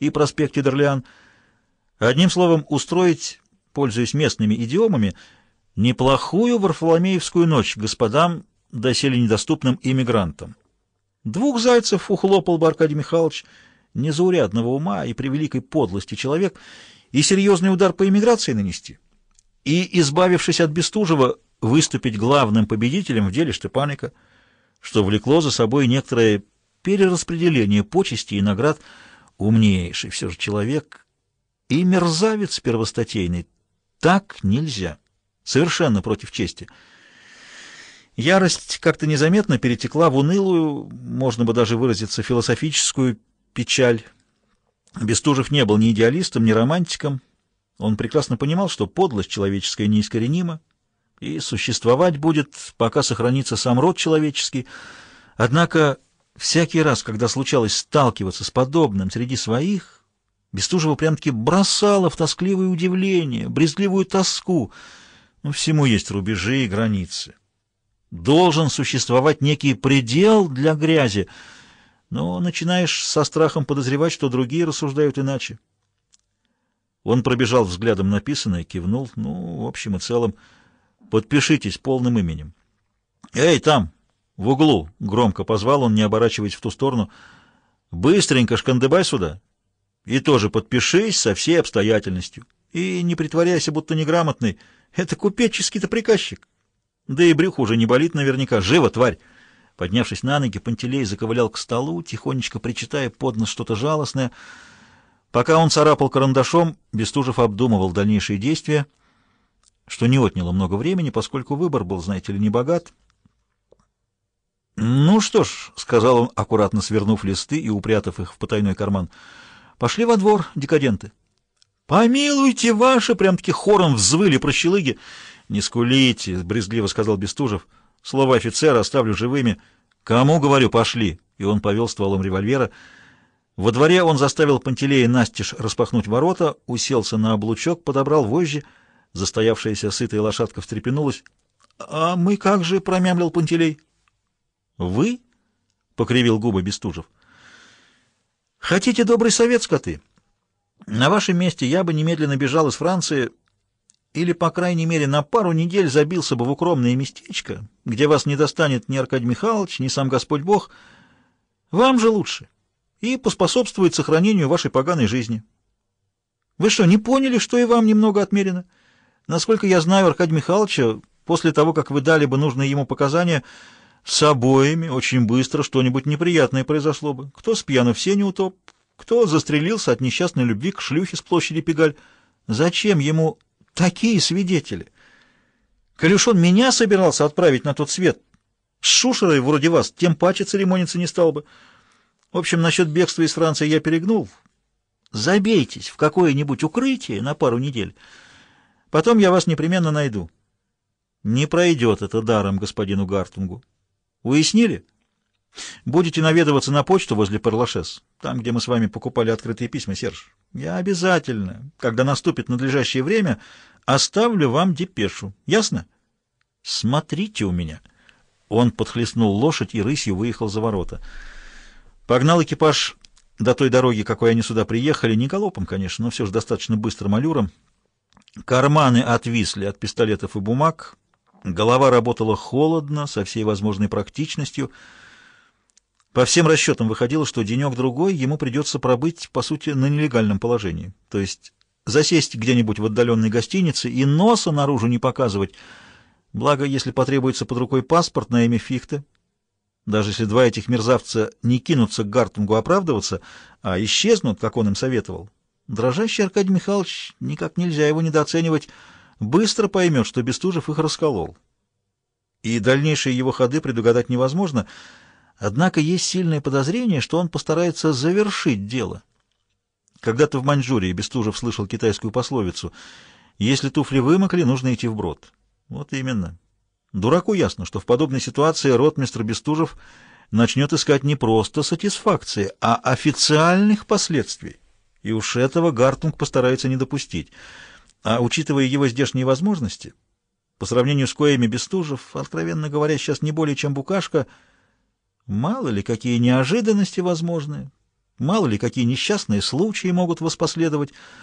и проспекте Дорлеан. Одним словом, устроить, пользуясь местными идиомами, неплохую Варфоломеевскую ночь господам, доселе недоступным иммигрантам. Двух зайцев ухлопал бы Аркадий Михайлович, незаурядного ума и превеликой подлости человек, и серьезный удар по иммиграции нанести, и, избавившись от Бестужева, выступить главным победителем в деле Штепаника, что влекло за собой некоторое перераспределение почестей и наград умнейший все же человек и мерзавец первостатейный. Так нельзя. Совершенно против чести. Ярость как-то незаметно перетекла в унылую, можно бы даже выразиться, философическую печаль. Бестужев не был ни идеалистом, ни романтиком. Он прекрасно понимал, что подлость человеческая неискоренима, и существовать будет, пока сохранится сам род человеческий. Однако всякий раз, когда случалось сталкиваться с подобным среди своих, Бестужева прям-таки бросала в тоскливое удивление, брезгливую тоску. Ну, всему есть рубежи и границы. Должен существовать некий предел для грязи, но начинаешь со страхом подозревать, что другие рассуждают иначе. Он пробежал взглядом написанное, кивнул, ну, в общем и целом, подпишитесь полным именем. «Эй, там, в углу!» — громко позвал он, не оборачиваясь в ту сторону. «Быстренько шкандыбай сюда и тоже подпишись со всей обстоятельностью. И не притворяйся, будто неграмотный. Это купеческий-то приказчик. Да и брюхо уже не болит наверняка. Живо, тварь!» Поднявшись на ноги, Пантелей заковылял к столу, тихонечко причитая под нос что-то жалостное. Пока он царапал карандашом, Бестужев обдумывал дальнейшие действия, что не отняло много времени, поскольку выбор был, знаете ли, не богат. «Ну что ж», — сказал он, аккуратно свернув листы и упрятав их в потайной карман, — «пошли во двор, декаденты». «Помилуйте ваши!» — прям-таки хором взвыли прощелыги. «Не скулите!» — брезгливо сказал Бестужев. Слово офицера оставлю живыми. Кому, говорю, пошли? И он повел стволом револьвера. Во дворе он заставил Пантелея настежь распахнуть ворота, уселся на облучок, подобрал вожжи. Застоявшаяся сытая лошадка встрепенулась. — А мы как же? — промямлил Пантелей. — Вы? — покривил губы Бестужев. — Хотите добрый совет, скоты? На вашем месте я бы немедленно бежал из Франции или, по крайней мере, на пару недель забился бы в укромное местечко, где вас не достанет ни Аркадий Михайлович, ни сам Господь Бог, вам же лучше, и поспособствует сохранению вашей поганой жизни. Вы что, не поняли, что и вам немного отмерено? Насколько я знаю Аркадия Михайловича, после того, как вы дали бы нужные ему показания, с обоими очень быстро что-нибудь неприятное произошло бы. Кто с пьяну все не утоп, кто застрелился от несчастной любви к шлюхе с площади Пегаль. Зачем ему Такие свидетели. Калюшон меня собирался отправить на тот свет. С Шушерой вроде вас тем паче церемониться не стал бы. В общем, насчет бегства из Франции я перегнул. Забейтесь в какое-нибудь укрытие на пару недель. Потом я вас непременно найду. Не пройдет это даром господину Гартунгу. Уяснили? Будете наведываться на почту возле Парлашес, там, где мы с вами покупали открытые письма, Серж. Я обязательно, когда наступит надлежащее время, оставлю вам депешу. Ясно? Смотрите у меня. Он подхлестнул лошадь и рысью выехал за ворота. Погнал экипаж до той дороги, какой они сюда приехали, не галопом, конечно, но все же достаточно быстрым аллюром. Карманы отвисли от пистолетов и бумаг, голова работала холодно, со всей возможной практичностью — по всем расчетам выходило, что денек-другой ему придется пробыть, по сути, на нелегальном положении. То есть засесть где-нибудь в отдаленной гостинице и носа наружу не показывать. Благо, если потребуется под рукой паспорт на имя Фихте, даже если два этих мерзавца не кинутся к Гартунгу оправдываться, а исчезнут, как он им советовал, дрожащий Аркадий Михайлович, никак нельзя его недооценивать, быстро поймет, что Бестужев их расколол. И дальнейшие его ходы предугадать невозможно — Однако есть сильное подозрение, что он постарается завершить дело. Когда-то в Маньчжурии Бестужев слышал китайскую пословицу «Если туфли вымокли, нужно идти вброд». Вот именно. Дураку ясно, что в подобной ситуации ротмистр Бестужев начнет искать не просто сатисфакции, а официальных последствий. И уж этого Гартунг постарается не допустить. А учитывая его здешние возможности, по сравнению с коями Бестужев, откровенно говоря, сейчас не более чем букашка — Мало ли, какие неожиданности возможны. Мало ли, какие несчастные случаи могут воспоследовать,